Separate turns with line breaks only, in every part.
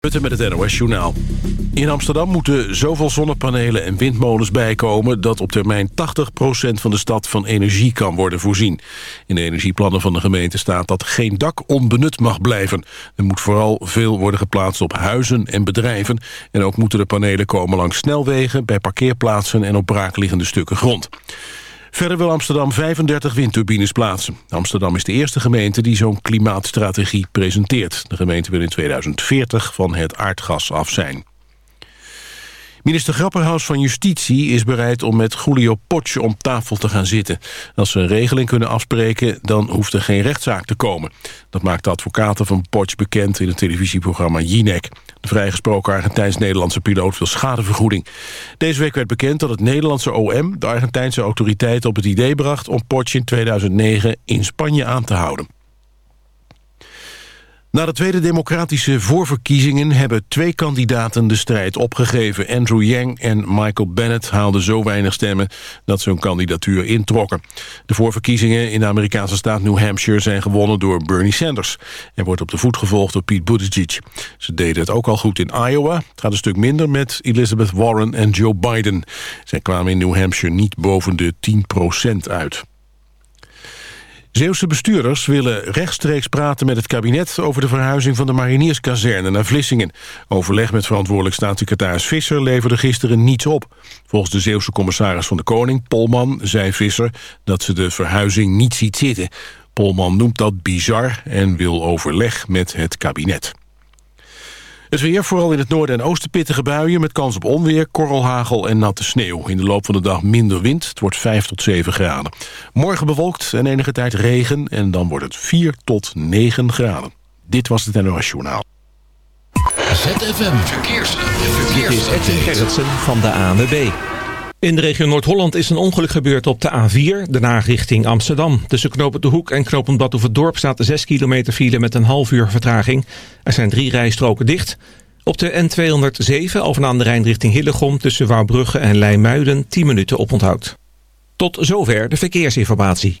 Met het NOS. In Amsterdam moeten zoveel zonnepanelen en windmolens bijkomen... dat op termijn 80% van de stad van energie kan worden voorzien. In de energieplannen van de gemeente staat dat geen dak onbenut mag blijven. Er moet vooral veel worden geplaatst op huizen en bedrijven... en ook moeten de panelen komen langs snelwegen... bij parkeerplaatsen en op braakliggende stukken grond. Verder wil Amsterdam 35 windturbines plaatsen. Amsterdam is de eerste gemeente die zo'n klimaatstrategie presenteert. De gemeente wil in 2040 van het aardgas af zijn. Minister Grapperhaus van Justitie is bereid om met Julio Potsch om tafel te gaan zitten. Als ze een regeling kunnen afspreken, dan hoeft er geen rechtszaak te komen. Dat maakt de advocaten van Potsch bekend in het televisieprogramma Jinek. De vrijgesproken Argentijns-Nederlandse piloot wil schadevergoeding. Deze week werd bekend dat het Nederlandse OM de Argentijnse autoriteiten op het idee bracht om Potsch in 2009 in Spanje aan te houden. Na de tweede democratische voorverkiezingen hebben twee kandidaten de strijd opgegeven. Andrew Yang en Michael Bennett haalden zo weinig stemmen dat ze hun kandidatuur introkken. De voorverkiezingen in de Amerikaanse staat New Hampshire zijn gewonnen door Bernie Sanders. en wordt op de voet gevolgd door Pete Buttigieg. Ze deden het ook al goed in Iowa. Het gaat een stuk minder met Elizabeth Warren en Joe Biden. Zij kwamen in New Hampshire niet boven de 10% uit. Zeeuwse bestuurders willen rechtstreeks praten met het kabinet... over de verhuizing van de marinierskazerne naar Vlissingen. Overleg met verantwoordelijk staatssecretaris Visser leverde gisteren niets op. Volgens de Zeeuwse commissaris van de Koning, Polman, zei Visser... dat ze de verhuizing niet ziet zitten. Polman noemt dat bizar en wil overleg met het kabinet. Het weer, vooral in het noorden en oosten pittige buien... met kans op onweer, korrelhagel en natte sneeuw. In de loop van de dag minder wind, het wordt 5 tot 7 graden. Morgen bewolkt en enige tijd regen... en dan wordt het 4 tot 9 graden. Dit was het NOS Journaal.
ZFM Verkeers. Verkeers.
Dit is Edwin Gerritsen van de ANWB. In de regio Noord-Holland is een ongeluk gebeurd op de A4, daarna richting Amsterdam. Tussen knopen De Hoek en knopen Badhoevedorp staat 6 kilometer file met een half uur vertraging. Er zijn drie rijstroken dicht. Op de N207 over aan de Rijn richting Hillegom tussen Wouwbrugge en Leimuiden 10 minuten oponthoud. Tot zover de verkeersinformatie.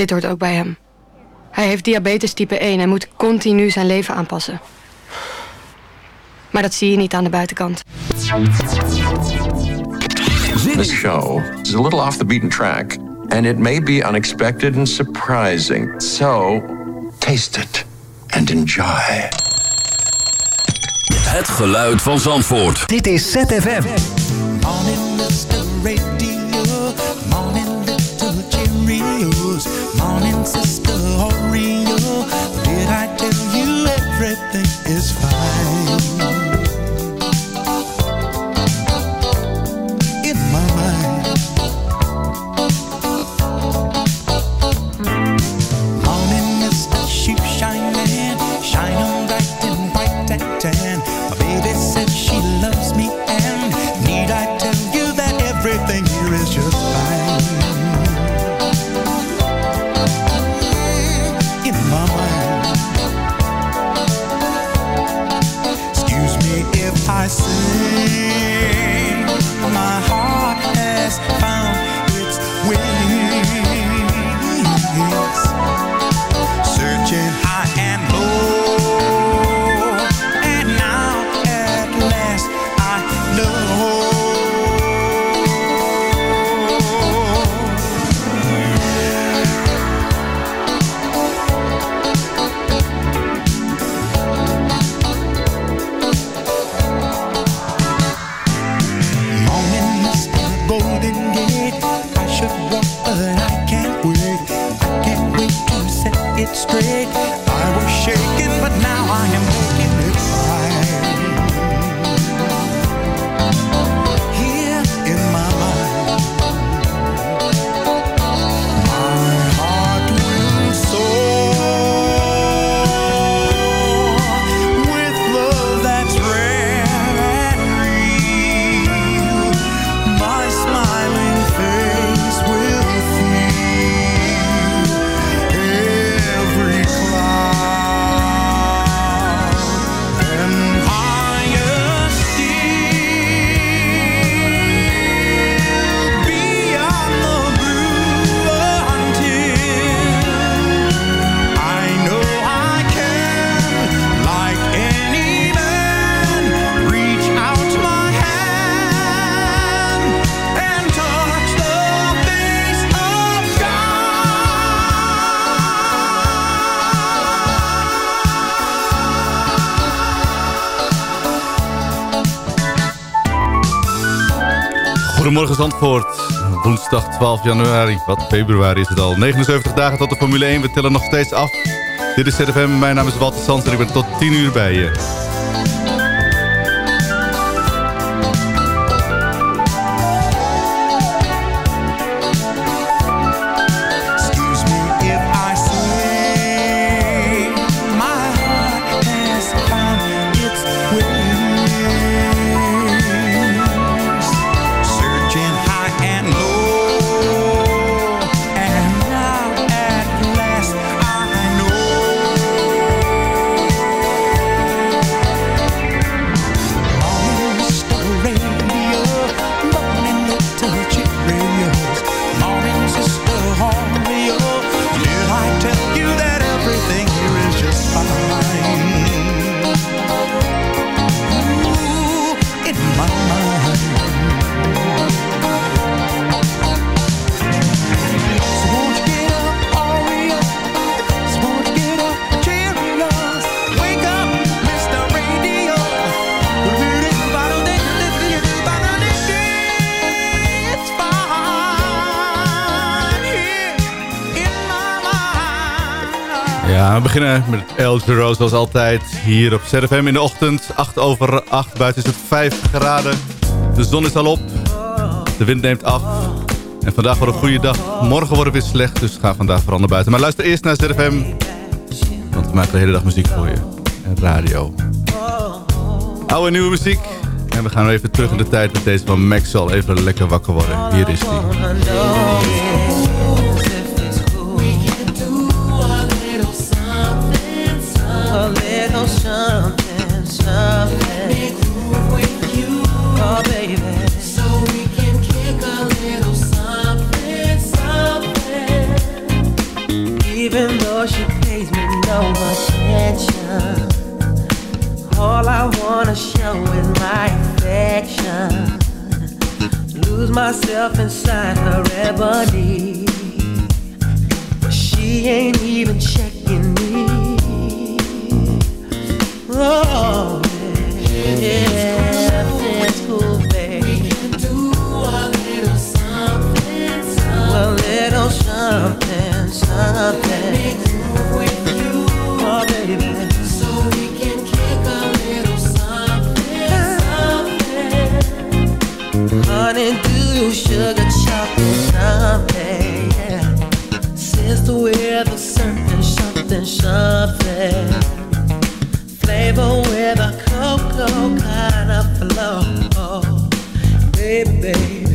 Dit hoort ook bij hem. Hij heeft diabetes type 1 en moet continu zijn leven aanpassen. Maar dat zie je niet aan de buitenkant.
This show is a little off the beaten track, and it may be unexpected and surprising. So, taste it and enjoy.
Het geluid van Zandvoort.
Dit is ZFM.
Zandvoort. Woensdag 12 januari, wat februari is het al. 79 dagen tot de Formule 1, we tellen nog steeds af. Dit is ZFM, mijn naam is Walter Sands en ik ben tot 10 uur bij je. El Giro zoals altijd. Hier op ZFM in de ochtend. 8 over 8. Buiten is het 5 graden. De zon is al op. De wind neemt af. En vandaag wordt een goede dag. Morgen wordt het weer slecht. Dus ga vandaag naar buiten. Maar luister eerst naar ZFM. Want we maken de hele dag muziek voor je. En radio. Oude nieuwe muziek. En we gaan even terug in de tijd met deze van Maxwell. Even lekker wakker worden. Hier is die.
Something, something. Oh, baby. So we can kick a little something, something. Even though she pays me no attention, all I wanna show is my affection. Lose myself inside her ebony. She ain't even checking Oh, yeah, cool, baby. do a little something, something. A something. with you, oh, baby. So we can kick a little something, something. Honeydew, sugar, chocolate, something. Certain something, something flavor with a cocoa kind of flow. Baby, baby,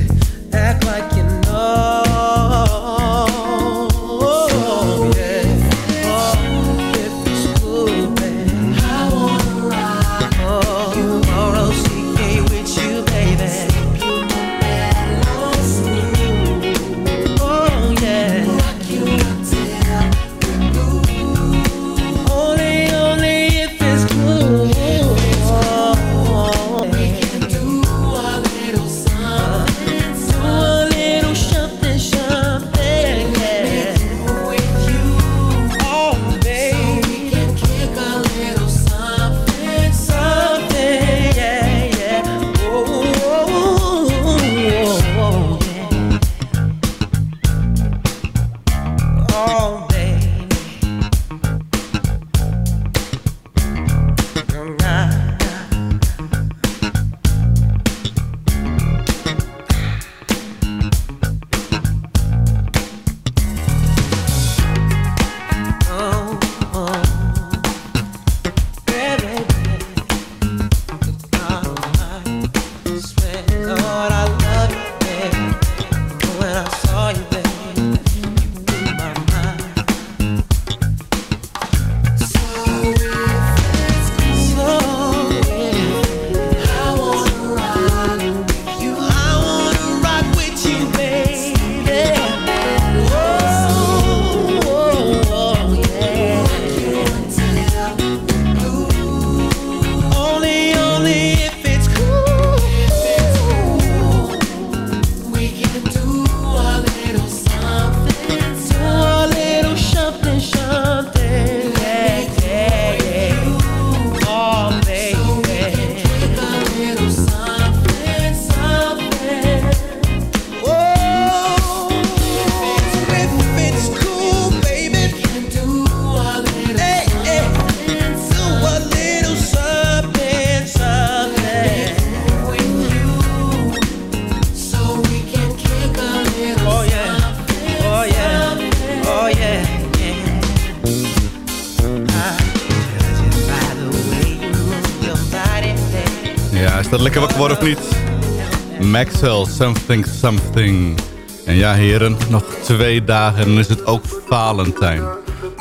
Something
Something. En ja heren, nog twee dagen en is het ook Valentijn.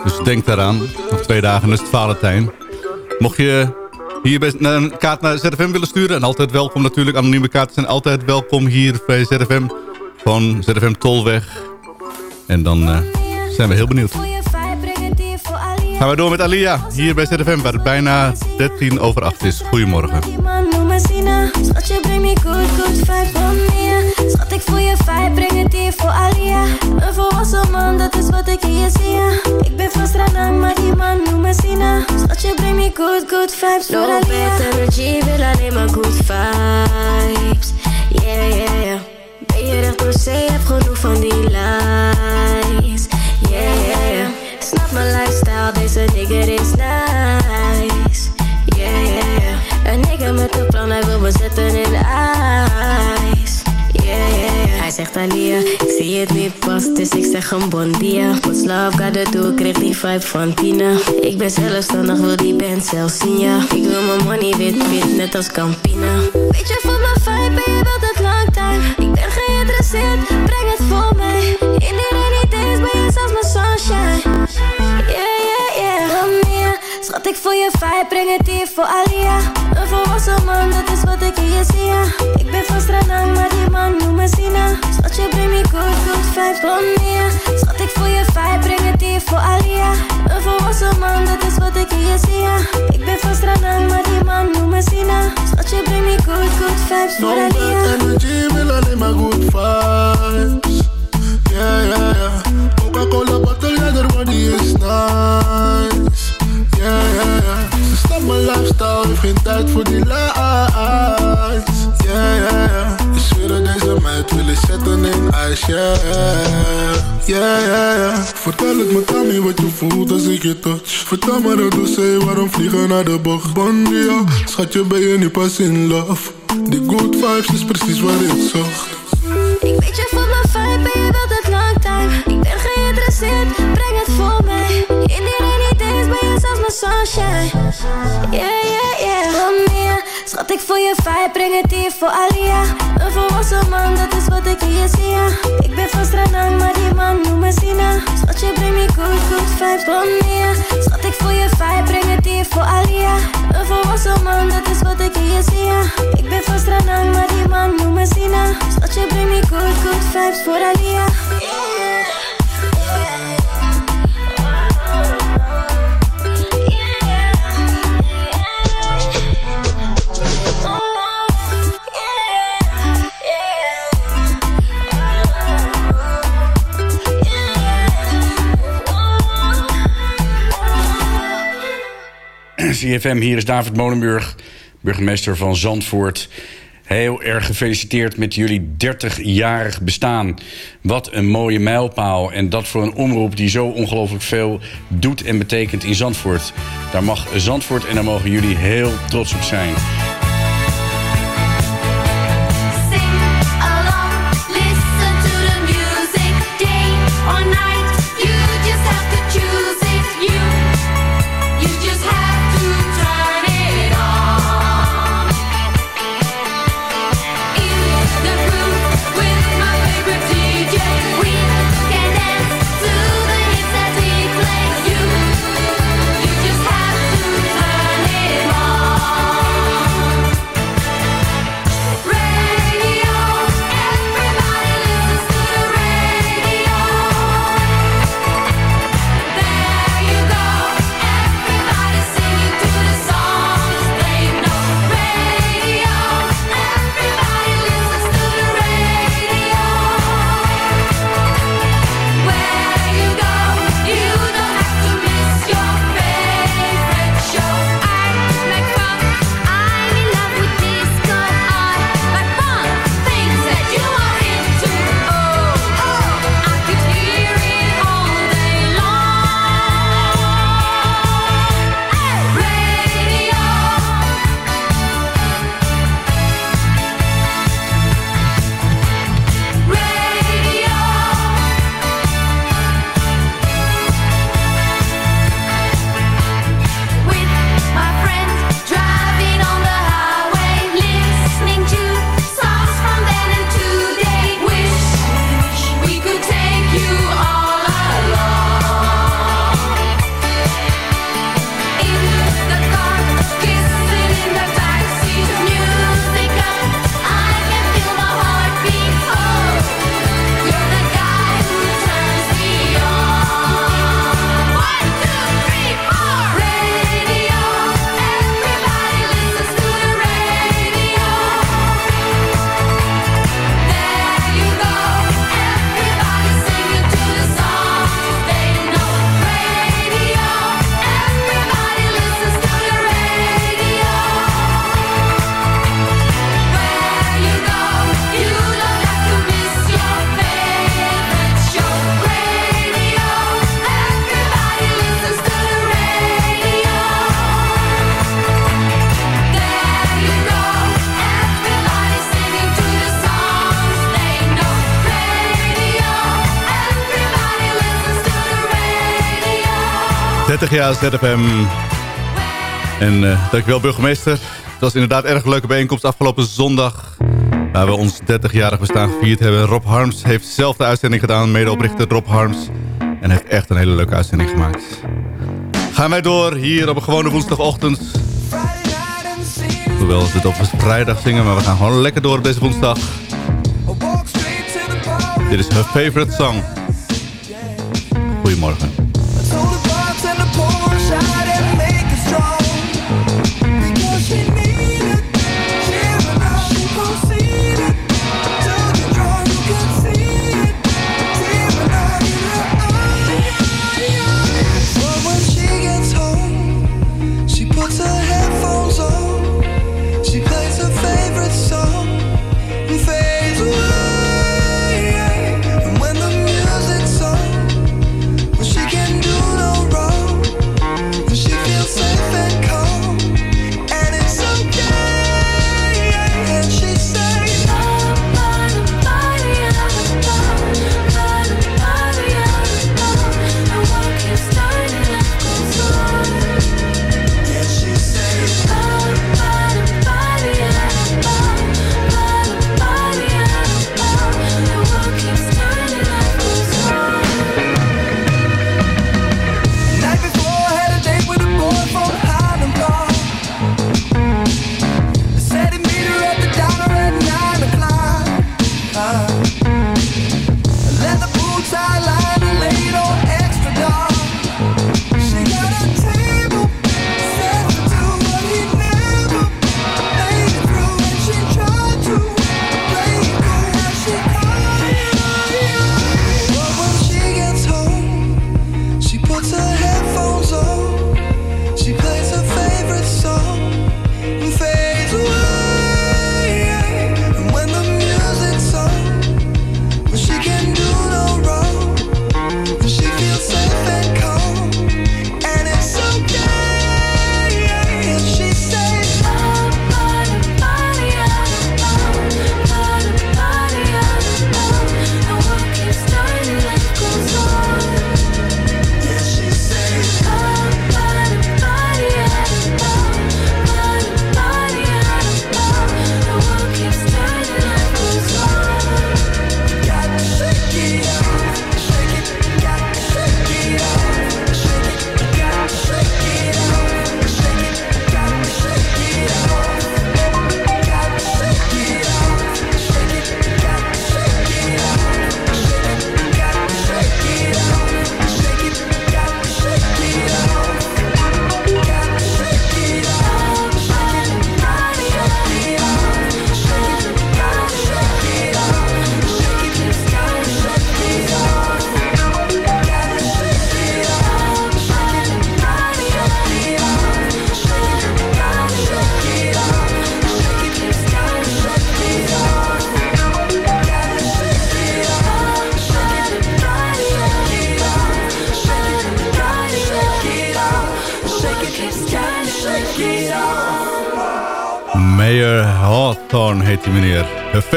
Dus denk daaraan, nog twee dagen is het Valentijn. Mocht je hier een kaart naar ZFM willen sturen... en altijd welkom natuurlijk, anonieme kaarten zijn altijd welkom hier bij ZFM. Gewoon ZFM Tolweg. En dan uh, zijn we heel benieuwd. Gaan we door met Alia, hier bij ZFM, waar het bijna 13 over 8 is. Goedemorgen.
Schat, je brengt me good, good vibes van meer. Schat, ik voel je vibe, breng het hier voor Alia. Een volwassen man, dat is wat ik hier zie. Ik ben van Stranang, maar die man noemt me Sina. Schat, je brengt me good, good vibes voor Alia. No bad energy, wil alleen maar good vibes. Yeah, yeah, yeah. Ben je recht door zee, heb genoeg van die lies. Yeah, yeah, yeah. Snap mijn lifestyle, deze nigger is nice. Met een plan, hij wil me zetten in ijs. Yeah, yeah, yeah. Hij zegt Alia, ik zie het niet pas, dus ik zeg een bon dia. What's love gotta do, ik kreeg die vibe van Tina. Ik ben zelfstandig, wil die band zelfs zien, ja. Ik wil mijn money wit, wit, net als Campina. Weet je, van mijn vibe ben je wel dat lang time. Ik ben geïnteresseerd, breng het voor mij. Rainy days ben je zelfs mijn sunshine. Schat ik voor je vibe, breng het hier voor Alia. Een volwassen man, dat is wat ik hier zie, ja. Ik ben van Stranang, maar die man noemt me Sina. Schat, je brengt me good, good vibes. Wanneer, schat ik voor je vibe, breng het hier voor Alia. Een volwassen man, dat is wat ik hier zie, ja. Ik ben van Stranang, maar die man noemt me Sina. Schat, je brengt me good, good vibes voor
No
Alia.
bad energy, wil alleen maar good vibes. Yeah, yeah, yeah. Coca-Cola bottle, ja, de body is nice. Ze snapt mijn lifestyle, heeft geen tijd voor die lies. Yeah, yeah, yeah. Ik zweer dat deze meid wil ik zetten in ijs, yeah. Yeah, yeah, yeah. Vertel het me, Tommy, wat je voelt als ik je touch. Vertel me dat doe waarom vliegen naar de bocht. Bondia, schatje, ben je niet pas in love. Die good vibes is precies wat ik zocht.
Sunshine. Yeah, yeah, yeah. Wanneer, schat ik voor je vibe, breng het hier voor Alia. Een volwassen man, dat is wat ik hier zie, ja. Ik ben van Stranang, maar die man noemt me Sina. Schat, je brengt me good, good vibes. Wanneer, schat ik voor je vibe, breng het hier voor Alia. Een volwassen man, dat is wat ik hier zie, ja. Ik ben van Stranang, maar die man noemt me Sina. Schat, je brengt me good, good vibes voor Alia.
CFM, hier is David Molenburg, burgemeester van Zandvoort. Heel erg gefeliciteerd met jullie 30-jarig bestaan. Wat een mooie mijlpaal. En dat voor een omroep die zo ongelooflijk veel doet en betekent in Zandvoort. Daar mag Zandvoort en daar mogen jullie heel trots op zijn.
30 jaar ZFM. En eh dankjewel burgemeester. Het was inderdaad een erg leuke bijeenkomst afgelopen zondag. Waar we ons 30-jarig bestaan gevierd hebben. Rob Harms heeft zelf de uitzending gedaan. Medeoprichter Rob Harms. En heeft echt een hele leuke uitzending gemaakt. Gaan wij door hier op een gewone woensdagochtend. Hoewel ze het op vrijdag zingen. Maar we gaan gewoon lekker door op deze woensdag. Dit is her favorite song. Goedemorgen.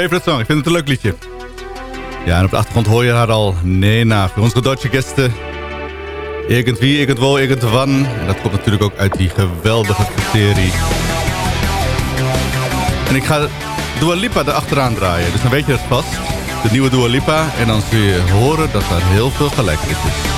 Favorite song.
Ik vind het een leuk liedje. Ja, en op de achtergrond hoor je haar al. Nena, voor onze Duitse gasten. Irgendwie, irgendwo, irgendwann. En dat komt natuurlijk ook uit die geweldige serie. En ik ga Dua Lipa erachteraan draaien. Dus dan weet je het vast. De nieuwe Dua Lipa. En dan zul je horen dat daar heel veel gelijkenis is.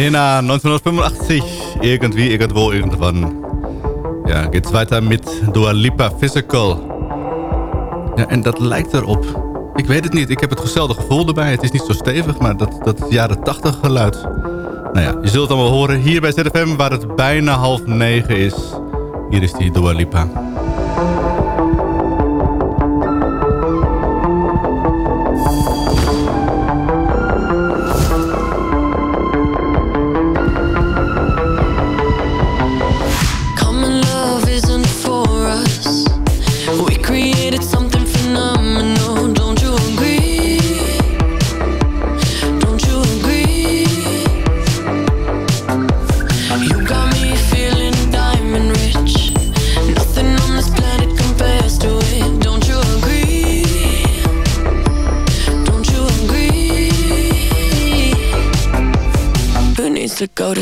Arena 1985. Irgendwie, irgendwo, irgendwann. Ja, geht's weiter met Dua Lipa Physical. Ja, en dat lijkt erop. Ik weet het niet, ik heb het gezelfde gevoel erbij. Het is niet zo stevig, maar dat, dat jaren 80 geluid. Nou ja, je zult het allemaal horen hier bij ZFM... waar het bijna half negen is. Hier is die Dua Lipa.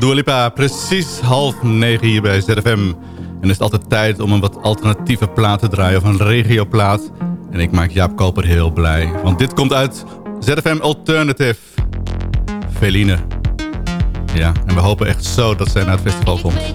de Precies half negen hier bij ZFM. En het is altijd tijd om een wat alternatieve plaat te draaien of een regioplaat. En ik maak Jaap Koper heel blij. Want dit komt uit ZFM Alternative. Feline. Ja, en we hopen echt zo dat zij naar het festival komt.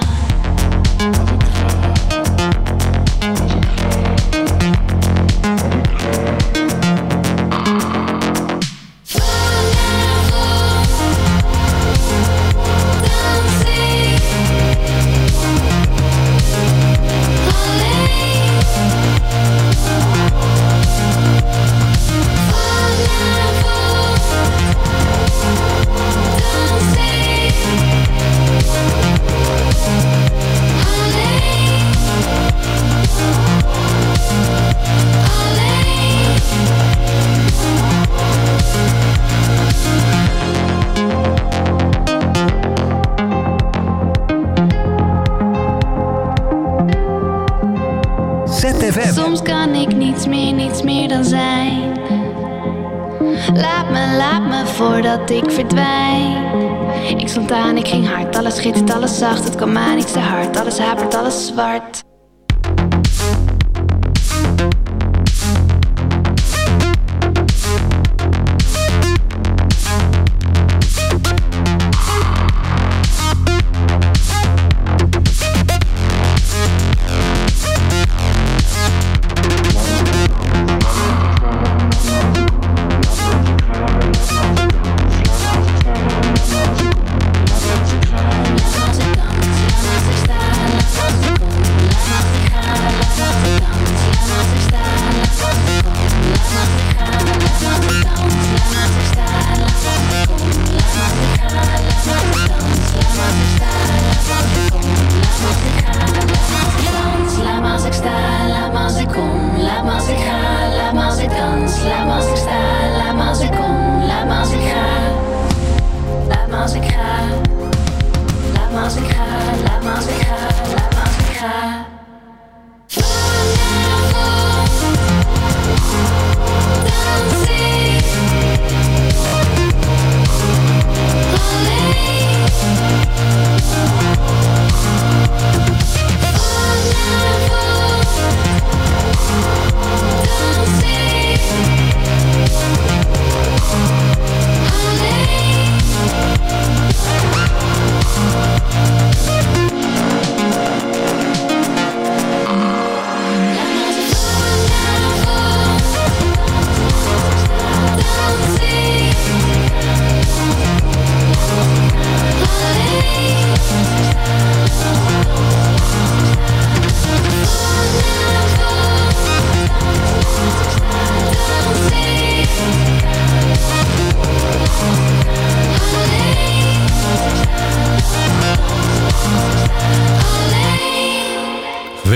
Laat me, laat me voordat ik verdwijn. Ik stond aan, ik ging hard, alles schittert, alles zacht. Het kwam aan, iets te hard, alles hapert, alles zwart.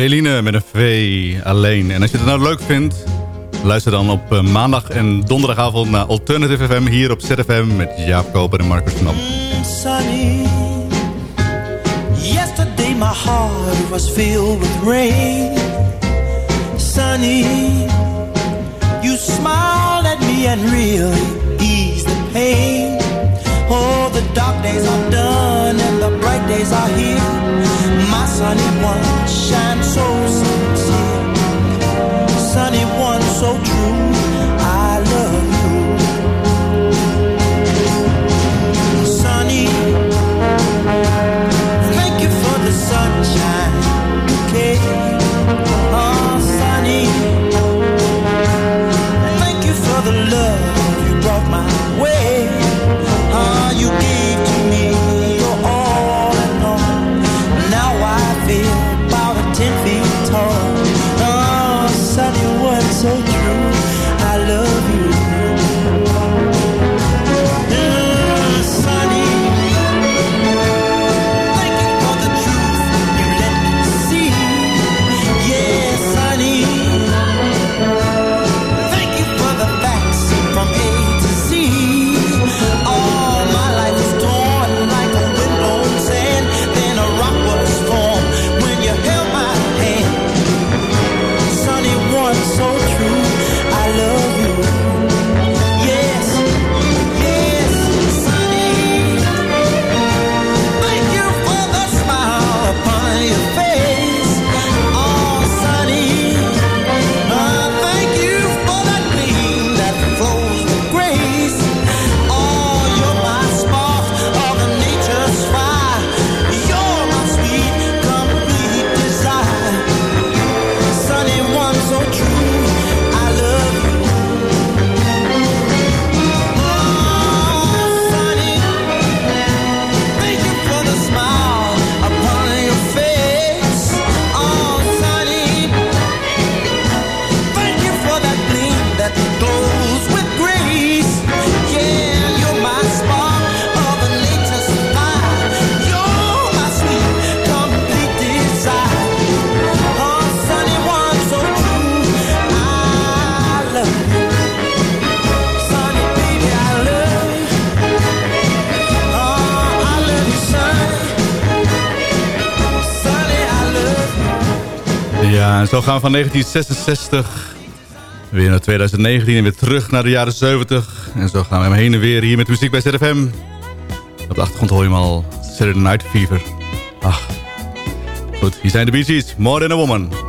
Veline met een V alleen. En als je het nou leuk vindt, luister dan op eh, maandag en donderdagavond naar Alternative FM hier op ZFM met Jaap Koper en Marcus Knap.
sunny. Yesterday my heart was filled with rain. Sunny, you smiled at me and really eased the pain. Oh, the dark days are done and the bright days are here. My sunny one shines so sincere. Sunny one
zo gaan we van 1966 weer naar 2019 en weer terug naar de jaren 70. En zo gaan we heen en weer hier met muziek bij ZFM. Op de achtergrond hoor je hem al. Saturday Night Fever. Ach. Goed, hier zijn de Bee. More Than A Woman.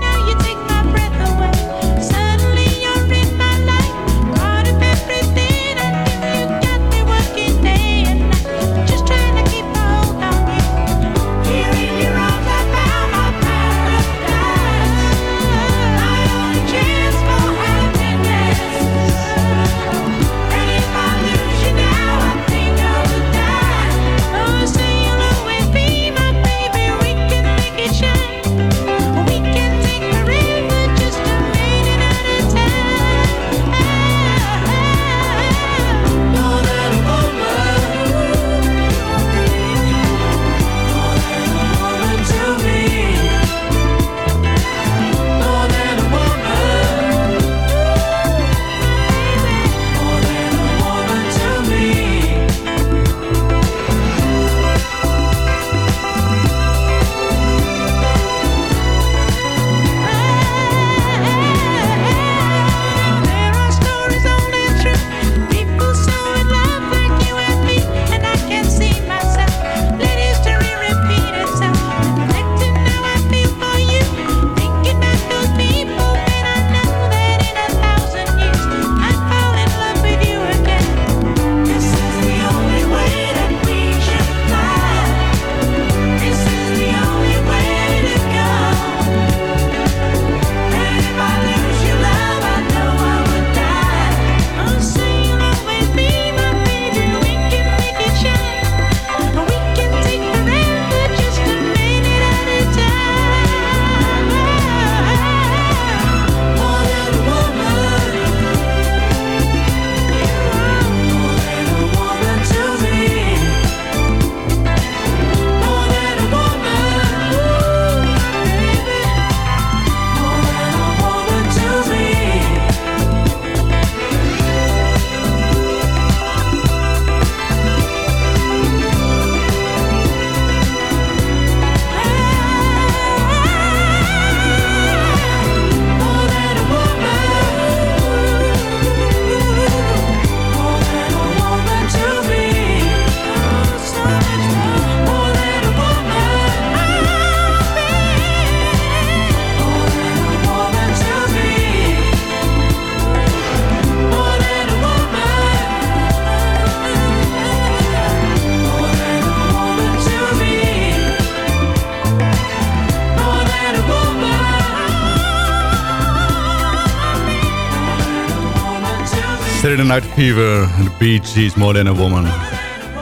Saturday Night Fever, The Bee Gees, More Than A Woman.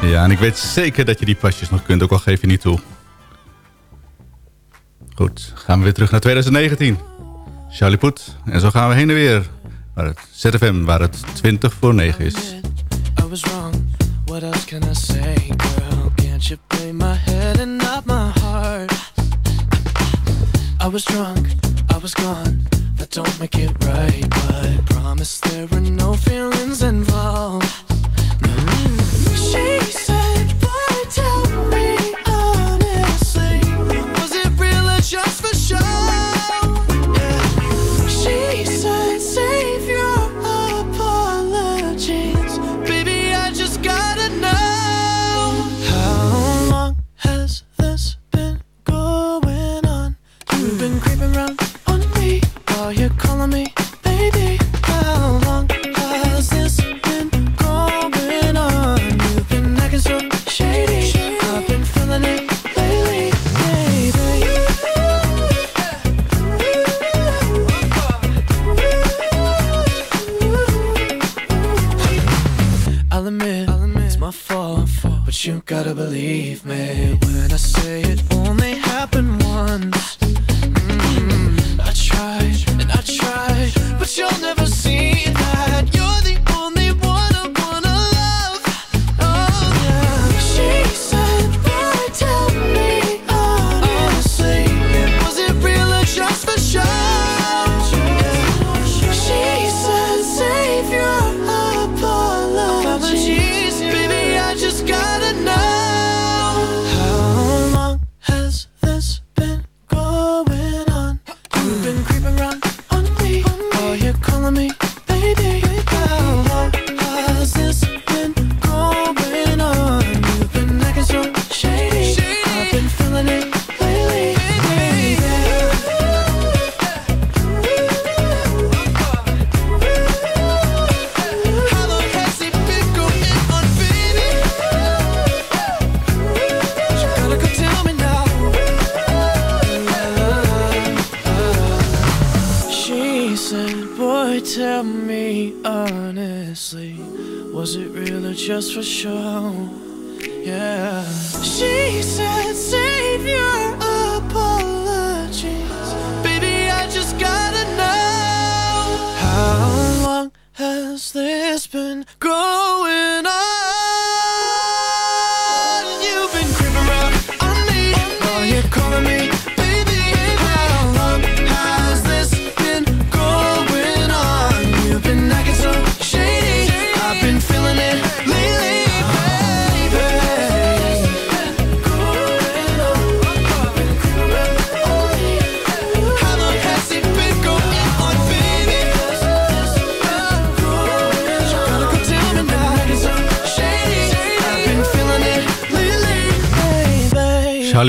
Ja, en ik weet zeker dat je die pasjes nog kunt, ook al geef je niet toe. Goed, gaan we weer terug naar 2019. Charlie Poet. En zo gaan we heen en weer. Naar het ZFM, waar het 20 voor 9 is.
I was wrong. What else can I say, girl? Can't you play my head and not my heart? I was drunk, I was gone. That don't make it right, but promise there were no feelings involved. Gotta believe me when I say it only happened once.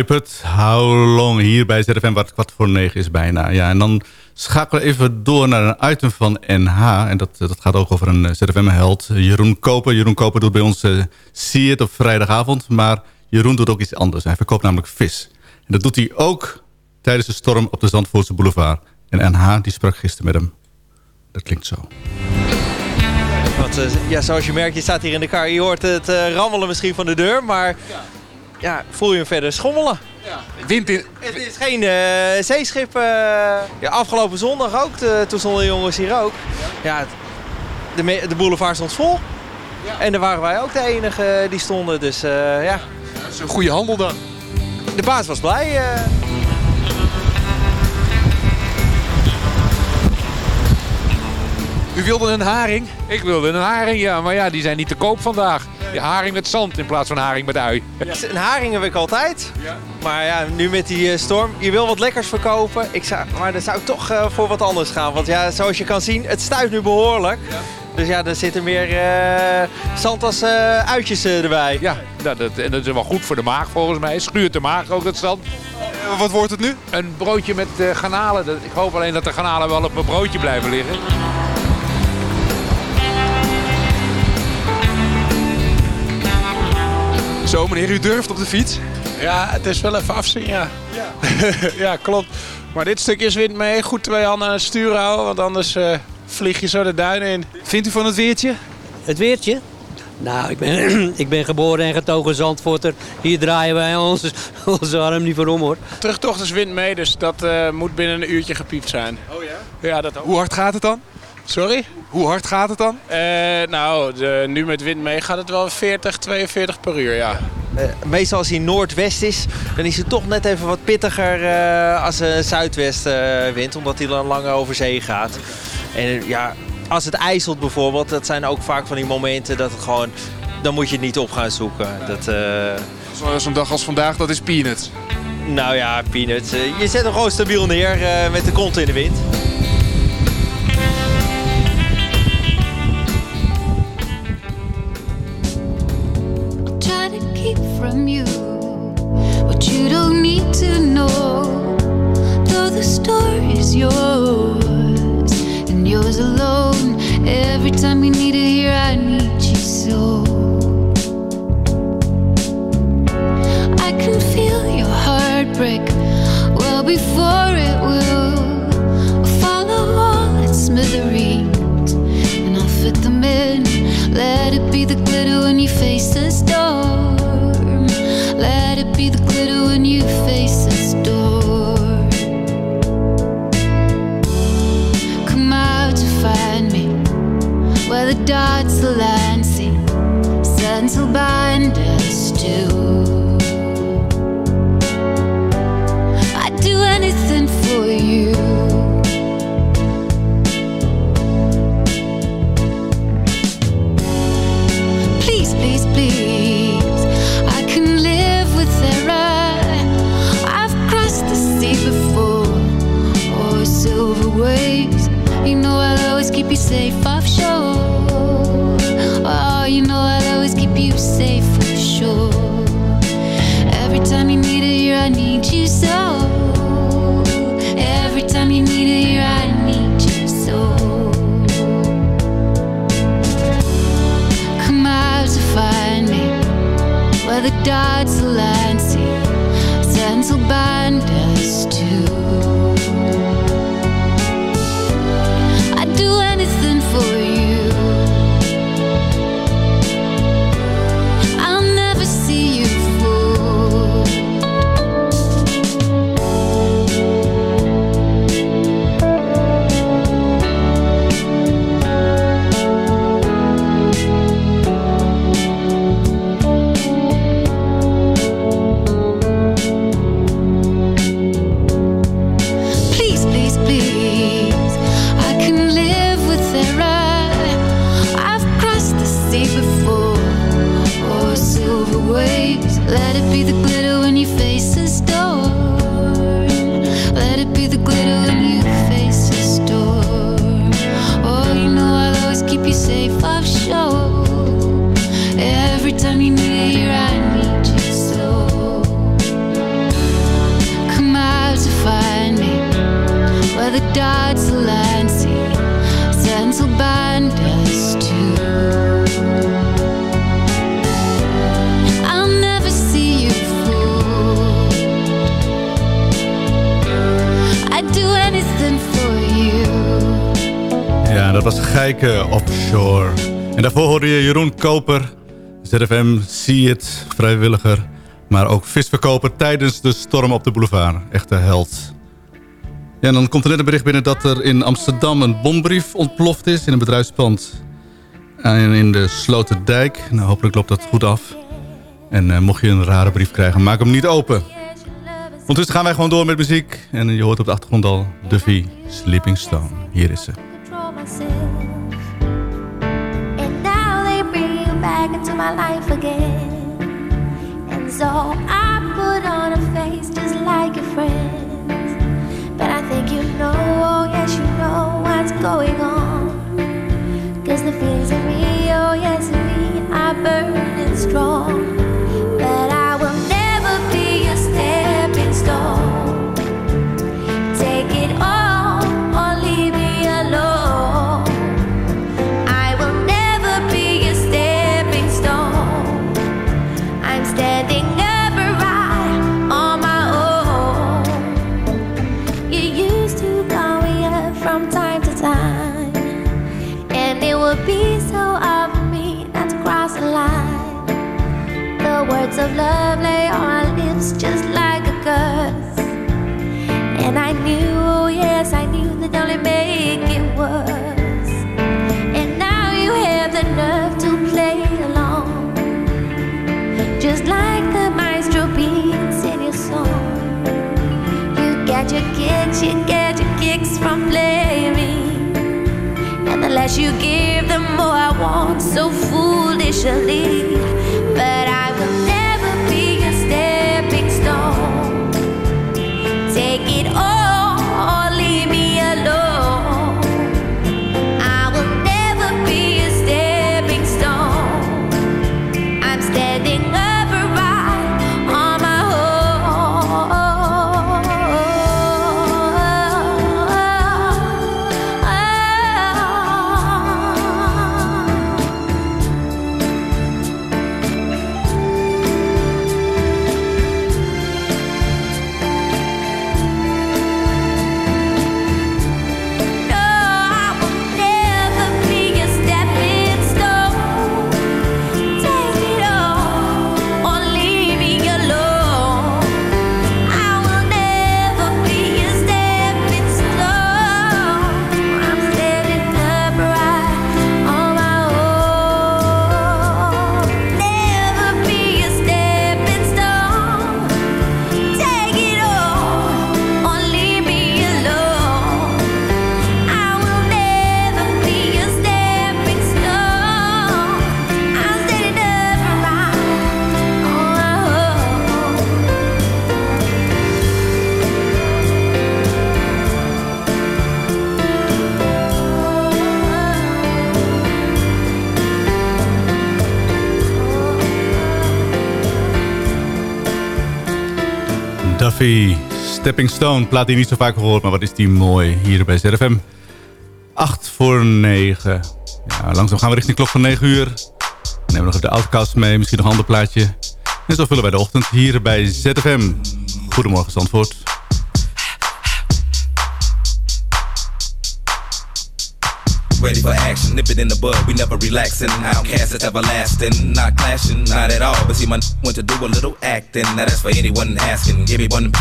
Put, How Long, hier bij ZFM, wat kwart voor negen is bijna. Ja, en dan schakelen we even door naar een item van NH. En dat, dat gaat ook over een eh, ZFM-held, Jeroen Koper. Jeroen Koper doet bij ons uh, See It op vrijdagavond. Maar Jeroen doet ook iets anders. Hij verkoopt namelijk vis. En dat doet hij ook tijdens de storm op de Zandvoortse boulevard. En NH, die sprak gisteren met hem. Dat klinkt zo.
Want eh, ja, zoals je merkt, je staat hier in de kar. Je hoort het rammelen misschien van de deur, maar ja. Voel je hem verder schommelen.
Wind in...
Het is geen eh, zeeschip. eh, ja, afgelopen zondag ook, de- toen stonden de jongens hier ook. Ja, de, de boulevard stond vol. En daar waren wij ook de enige die stonden, dus eh, ja.
Dat is een goede handel dan.
De baas was blij.
U wilde een haring? Ik wilde een haring, ja. Maar ja, die zijn niet te koop vandaag. Die haring met zand in plaats van haring met ui.
Een haring heb ik altijd. Maar ja, nu met die eh, storm, je wil wat lekkers verkopen. Ik zou, maar dan zou ik toch eh, voor wat anders gaan. Want ja, zoals je kan zien, het stuit nu behoorlijk. Dus ja, er zitten meer eh, zand als eh, uitjes erbij.
Ja, dat, dat, en dat is wel goed voor de maag volgens mij. Schuurt de maag ook dat zand. wat wordt het nu? Een broodje met eh, garnalen. Dat- Ik hoop alleen dat de garnalen wel op mijn broodje blijven liggen.
Zo, meneer, u durft op de fiets?
Ja, het is wel even afzien, ja. Ja, klopt. Maar dit stuk is wind mee. Goed twee handen aan het stuur houden, want anders eh, vlieg je zo de duinen in.
Vindt u van het weertje?
Het weertje? Nou, ik ben, ik ben geboren en getogen Zandvoorter. Hier draaien wij onze, onze arm niet voor om, hoor.
Terugtocht is wind mee, dus dat eh, moet binnen een uurtje gepiept zijn.
Oh ja?
Ja, dat
Hoe hard gaat het dan?
Sorry?
Hoe hard gaat het dan?
Eh, nou, de, nu met wind mee gaat het wel 40, 42 per uur, ja.
Eh, meestal als hij noordwest is, dan is het toch net even wat pittiger eh, als een zuidwestenwind, omdat hij dan langer over zee gaat. En ja, als het ijzelt bijvoorbeeld, dat zijn ook vaak van die momenten dat het gewoon, dan moet je het niet op gaan zoeken. Dat, eh,
Zo- Zo'n dag als vandaag, dat is peanuts.
nou ja, peanuts. je zet hem gewoon stabiel neer eh, met de kont in de wind.
Story's yours and yours alone. Every time you need it here, I need you so. I can feel your heart break well before it will follow all its smithereens, and I'll fit them in. Let it be the glitter when you face the storm. Let it be the See, sense will bind us too. I'd do anything for you. Please, please, please. I can live with error. I've crossed the sea before, or silver waves. You know I'll always keep you safe
goodbye. Koper, ZFM, See It, vrijwilliger. Maar ook visverkoper tijdens de storm op de boulevard. Echte held. Ja, en dan komt er net een bericht binnen dat er in Amsterdam een bombrief ontploft is in een bedrijfspand. En in de Sloterdijk. Nou, hopelijk loopt dat goed af. En eh, mocht je een rare brief krijgen, maak hem niet open. Ondertussen gaan wij gewoon door met muziek. En je hoort op de achtergrond al Duffy Sleeping Stone. Hier is ze.
Into my life again. And so I put on a face just like your friends. But I think you know, oh yes, you know what's going on. Cause the feelings in me, oh yes, in me are burning strong. Only make it worse. And now you have the nerve to play along. Just like the maestro beats in your song. You get your kicks, you get your kicks from playing. And the less you give, the more I want so foolishly. But I Stepping Stone.
Plaat die niet zo vaak gehoord, maar wat is die mooi hier bij ZFM. 8 voor 9. Ja, langzaam gaan we richting klok van 9 uur. Dan nemen we nog even de outcast mee, misschien nog een ander plaatje. En zo vullen wij de ochtend hier bij ZFM. Goedemorgen Zandvoort.
Ready for action, nip it in the bud, we never relaxing. Outcast is everlasting, not clashing, not at all. But see, my went to do a little acting. Now that's for anyone asking. Give me one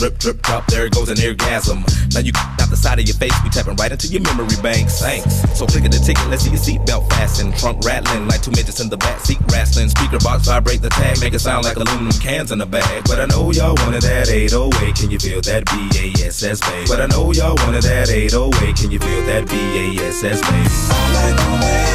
drip, drip, drop, there goes an orgasm. Now you out the side of your face, we tapping right into your memory banks. Thanks. So click the ticket, let's see your seatbelt fasten. Trunk rattling like two midgets in the back seat wrestling. Speaker box vibrate the tag, make it sound like aluminum cans in a bag. But I know y'all wanted that 808, can you feel that BASS bass? But I know y'all wanted that 808, can you feel that BASS bass?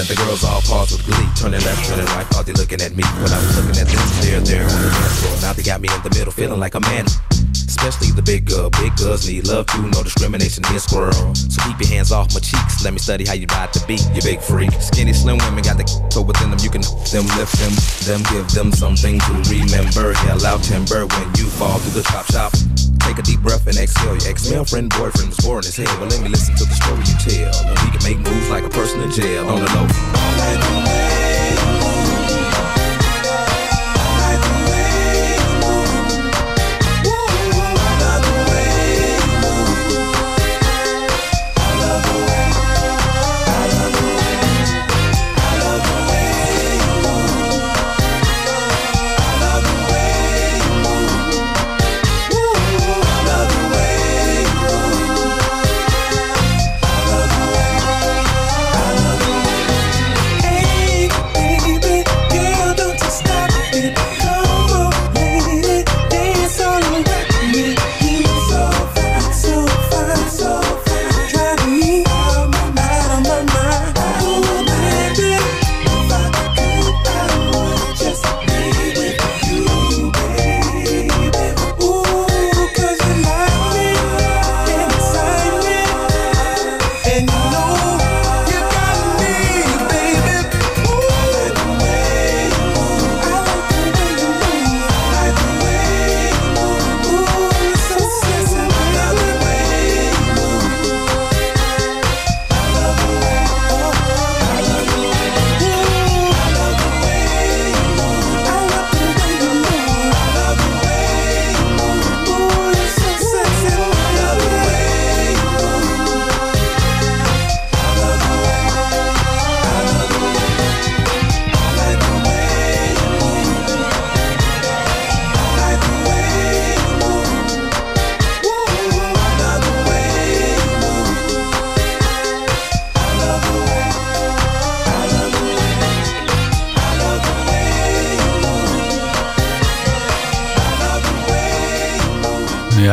Silent, the girls all paused with glee. Turning left, turning right, thought they looking at me. But I was looking at them, there, there on the dance floor. Now they got me in the middle, feeling like a man. Especially the big girl. Big need love too, no discrimination here, squirrel. So keep your hands off my cheeks. Let me study how you ride the beat, you big freak. Skinny, slim women got the so within them. You can them lift them, them give them something to remember. Hell out timber when you fall through the chop shop. Take a deep breath and exhale. Your ex-male friend, boyfriend was boring as hell. Well, let me listen to the story you tell. And we can make moves like a person in jail on the low.
Hey,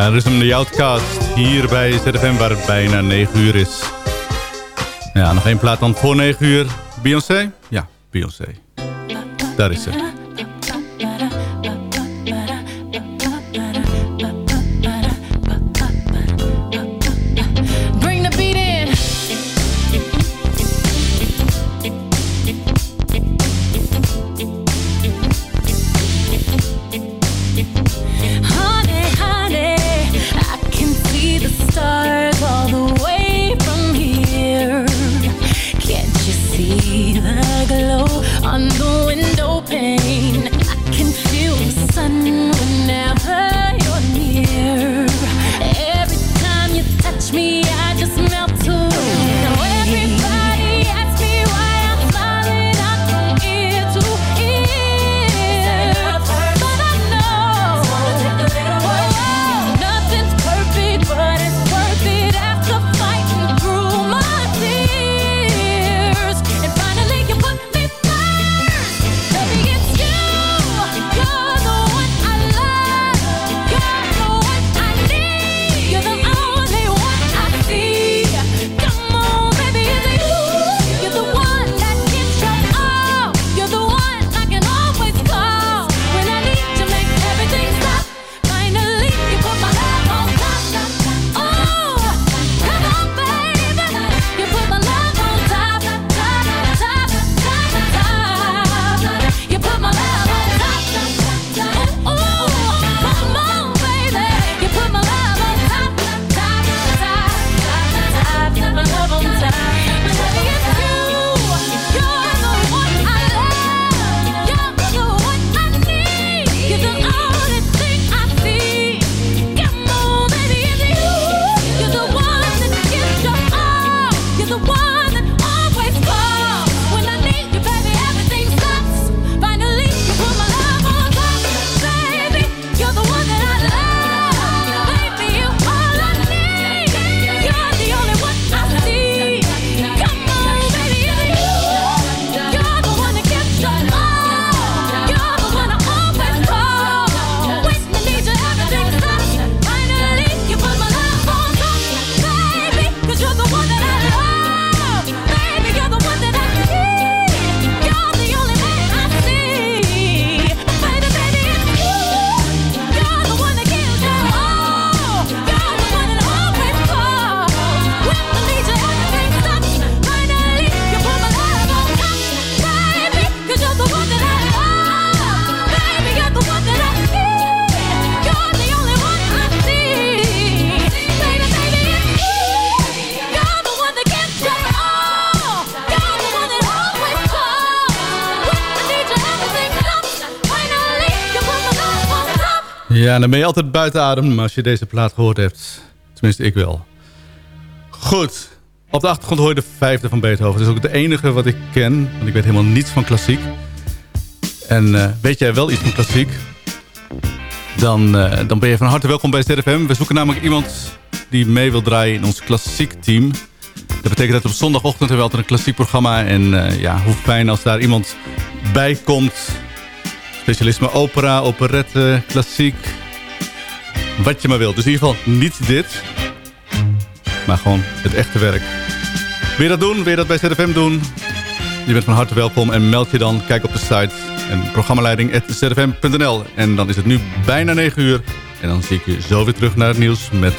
Er is een de Outcast hier bij ZFM waar het bijna 9 uur is. Ja, nog één plaat dan voor 9 uur. Beyoncé? Ja, Beyoncé. Daar is ze. Dan ben je altijd buiten adem als je deze plaat gehoord hebt. Tenminste, ik wel. Goed. Op de achtergrond hoor je de vijfde van Beethoven. Dat is ook de enige wat ik ken, want ik weet helemaal niets van klassiek. En eh, weet jij wel iets van klassiek? Dan, eh, dan ben je van harte welkom bij ZFM. We zoeken namelijk iemand die mee wil draaien in ons klassiek team. Dat betekent dat op zondagochtend hebben we altijd een klassiek programma. En eh, ja, hoe fijn als daar iemand bij komt. Specialisme opera, operette, klassiek. Wat je maar wilt. Dus in ieder geval niet dit. Maar gewoon het echte werk. Wil je dat doen? Wil je dat bij ZFM doen? Je bent van harte welkom en meld je dan. Kijk op de site en programmaleiding.zfm.nl. En dan is het nu bijna 9 uur. En dan zie ik je zo weer terug naar het nieuws met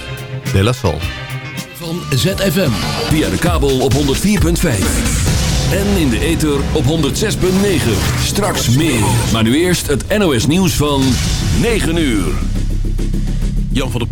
De La Sol.
Van ZFM. Via de kabel op 104.5. En in de ether op 106.9. Straks meer. Maar nu eerst het NOS nieuws van 9 uur. Jan van der